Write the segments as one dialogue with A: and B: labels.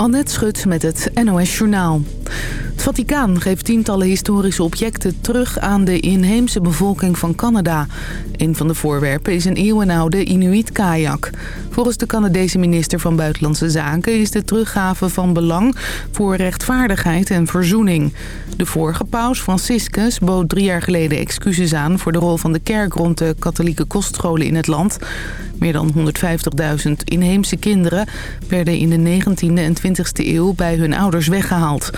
A: Annette Schut met het NOS Journaal. Het Vaticaan geeft tientallen historische objecten terug aan de inheemse bevolking van Canada. Een van de voorwerpen is een eeuwenoude Inuit-kajak. Volgens de Canadese minister van Buitenlandse Zaken is de teruggave van belang voor rechtvaardigheid en verzoening. De vorige paus, Franciscus, bood drie jaar geleden excuses aan voor de rol van de kerk rond de katholieke kostscholen in het land. Meer dan 150.000 inheemse kinderen werden in de 19e en 20e eeuw bij hun ouders weggehaald.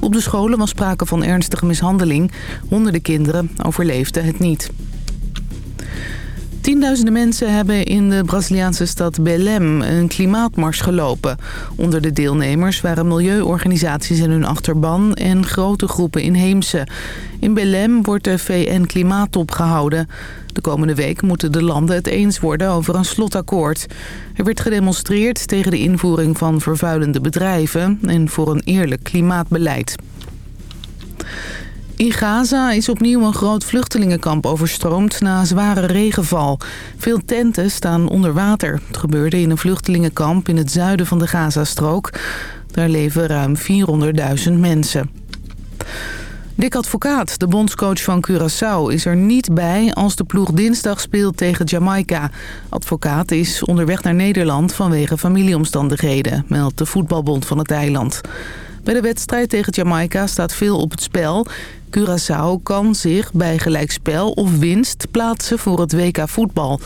A: Op scholen was sprake van ernstige mishandeling. Honderden kinderen overleefden het niet. Tienduizenden mensen hebben in de Braziliaanse stad Belém een klimaatmars gelopen. Onder de deelnemers waren milieuorganisaties en hun achterban en grote groepen inheemse. In Belém wordt de VN-klimaattop gehouden. De komende week moeten de landen het eens worden over een slotakkoord. Er werd gedemonstreerd tegen de invoering van vervuilende bedrijven en voor een eerlijk klimaatbeleid. In Gaza is opnieuw een groot vluchtelingenkamp overstroomd na zware regenval. Veel tenten staan onder water. Het gebeurde in een vluchtelingenkamp in het zuiden van de Gazastrook. Daar leven ruim 400.000 mensen. Dick Advocaat, de bondscoach van Curaçao, is er niet bij als de ploeg dinsdag speelt tegen Jamaica. Advocaat is onderweg naar Nederland vanwege familieomstandigheden, meldt de voetbalbond van het eiland. Bij de wedstrijd tegen Jamaica staat veel op het spel. Curaçao kan zich bij gelijkspel of winst plaatsen voor het WK voetbal.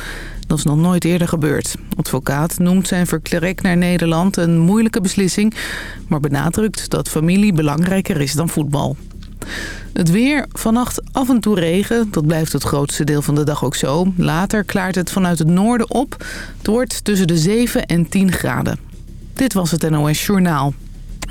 A: Dat is nog nooit eerder gebeurd. Advocaat noemt zijn vertrek naar Nederland een moeilijke beslissing... maar benadrukt dat familie belangrijker is dan voetbal. Het weer, vannacht af en toe regen. Dat blijft het grootste deel van de dag ook zo. Later klaart het vanuit het noorden op. Het wordt tussen de 7 en 10 graden. Dit was het NOS Journaal.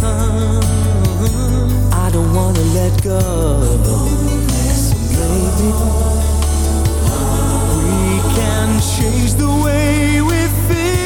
B: sun. I don't wanna let go. So maybe we can change the
C: way we feel.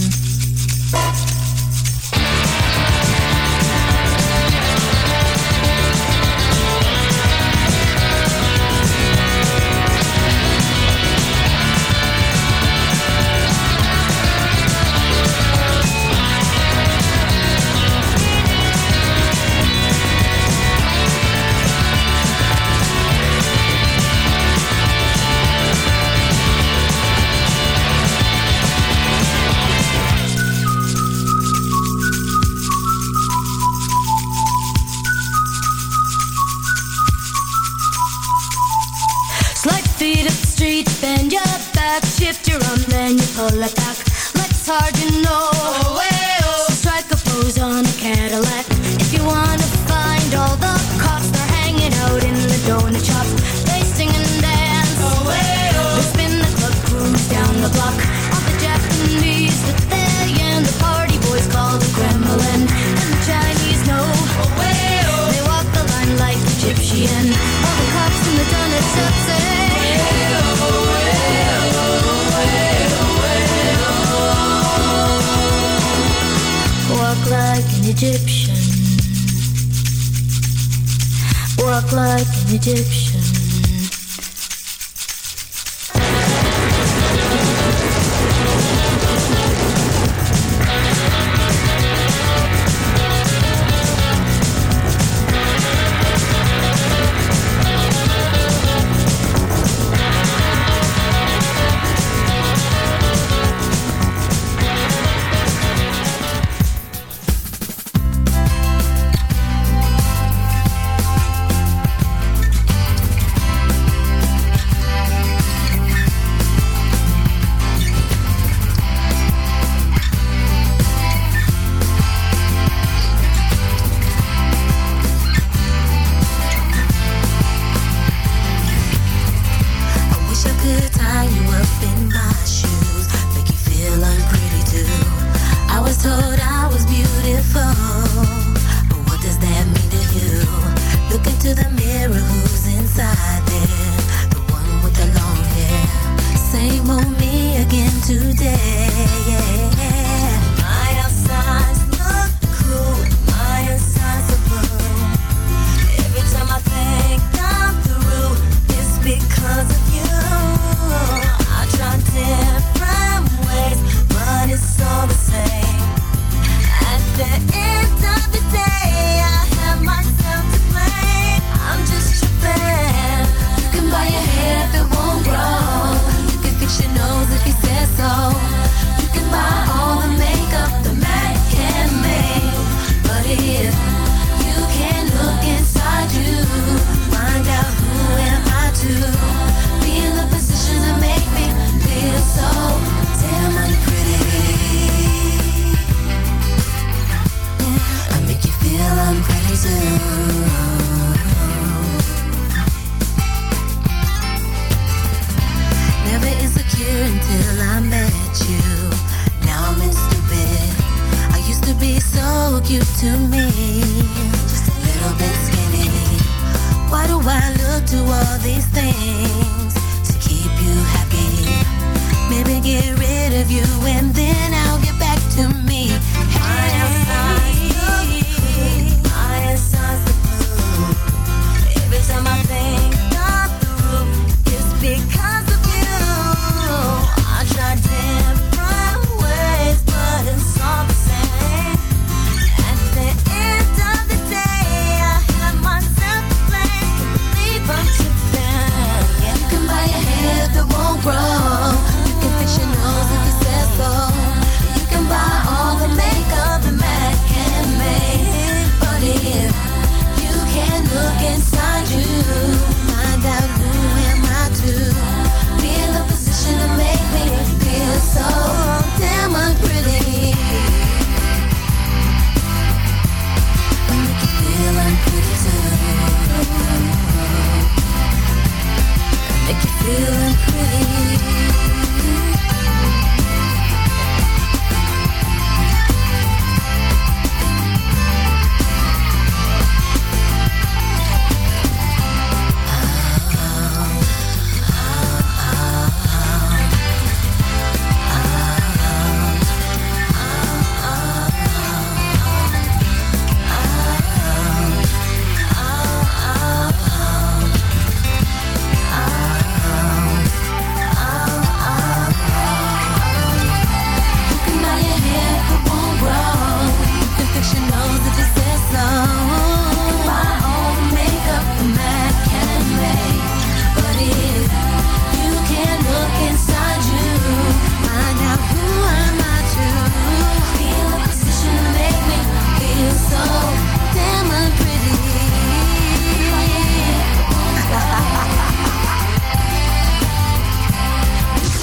D: get rid of you and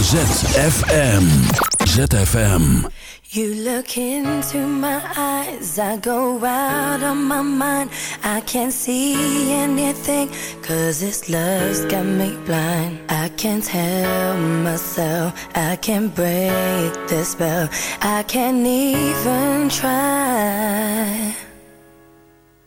E: ZFM. ZFM.
D: You look into my eyes, I go out on my mind. I can't see anything, cause this love's got me blind. I can't help myself, I can't break the spell, I can't even try.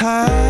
F: 海。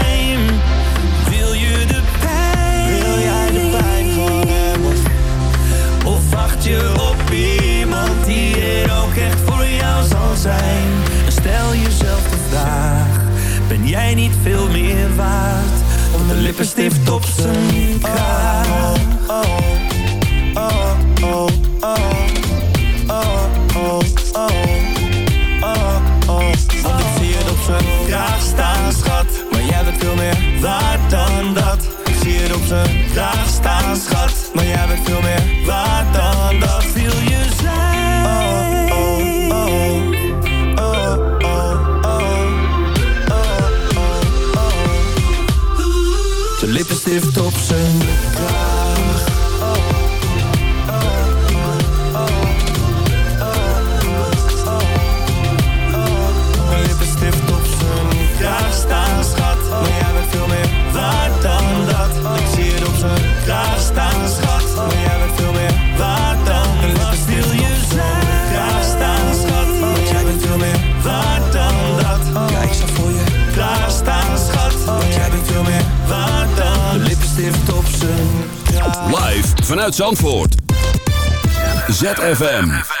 G: mij niet veel meer waard. Want de lippenstift op zijn kraag
F: oh, oh, oh, oh, oh, oh, Want ik zie het op zijn kraag staan, schat. Maar jij bent veel meer waard dan dat. Ik zie het op zijn kraag staan, schat.
G: stift op zijn
E: Zandvoort. ZFM.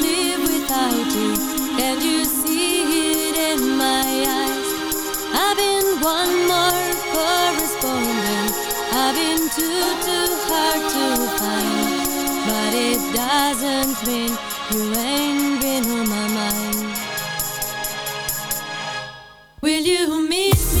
H: Will you meet me